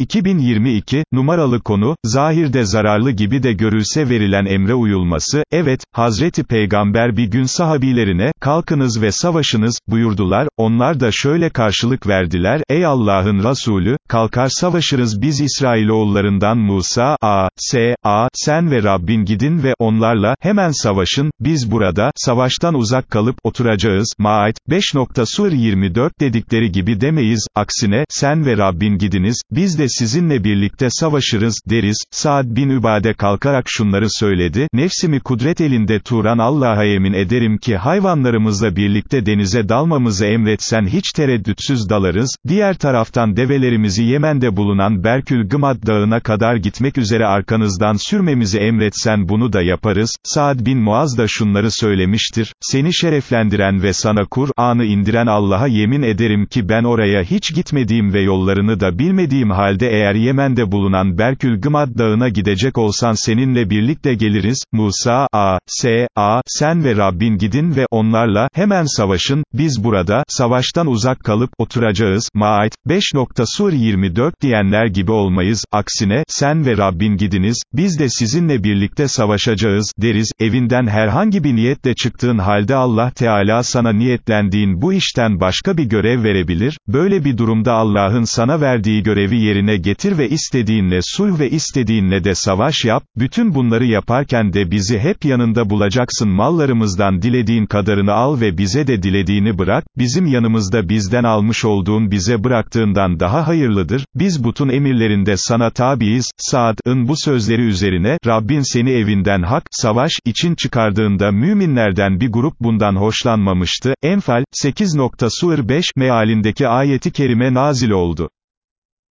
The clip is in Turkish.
2022, numaralı konu, zahirde zararlı gibi de görülse verilen emre uyulması, evet, Hazreti Peygamber bir gün sahabilerine, kalkınız ve savaşınız, buyurdular, onlar da şöyle karşılık verdiler, ey Allah'ın Resulü, kalkar savaşırız biz İsrailoğullarından Musa, a, s, a, sen ve Rabbin gidin ve onlarla, hemen savaşın, biz burada, savaştan uzak kalıp oturacağız, Maat, 5. Sur 24 dedikleri gibi demeyiz, aksine, sen ve Rabbin gidiniz, biz de sizinle birlikte savaşırız, deriz, Saad bin Übade kalkarak şunları söyledi, nefsimi kudret elinde turan Allah'a yemin ederim ki hayvanlarımızla birlikte denize dalmamızı emretsen hiç tereddütsüz dalarız, diğer taraftan develerimizi Yemen'de bulunan Berkül Gımad dağına kadar gitmek üzere arkanızdan sürmemizi emretsen bunu da yaparız, Saad bin Muaz da şunları söylemiştir, seni şereflendiren ve sana Kur'an'ı indiren Allah'a yemin ederim ki ben oraya hiç gitmediğim ve yollarını da bilmediğim halde eğer Yemen'de bulunan Berkül Gımad dağına gidecek olsan seninle birlikte geliriz, Musa, a, s, a, sen ve Rabbin gidin ve onlarla, hemen savaşın, biz burada, savaştan uzak kalıp, oturacağız, Maat, 5. Sur 24 diyenler gibi olmayız, aksine, sen ve Rabbin gidiniz, biz de sizinle birlikte savaşacağız, deriz, evinden herhangi bir niyetle çıktığın halde Allah Teala sana niyetlendiğin bu işten başka bir görev verebilir, böyle bir durumda Allah'ın sana verdiği görevi yerine getir ve istediğinle sulh ve istediğinle de savaş yap, bütün bunları yaparken de bizi hep yanında bulacaksın mallarımızdan dilediğin kadarını al ve bize de dilediğini bırak, bizim yanımızda bizden almış olduğun bize bıraktığından daha hayırlıdır, biz butun emirlerinde sana tabiiz, Saad'ın bu sözleri üzerine, Rabbin seni evinden hak, savaş, için çıkardığında müminlerden bir grup bundan hoşlanmamıştı, Enfal, 8. Sur 5, mealindeki ayeti kerime nazil oldu.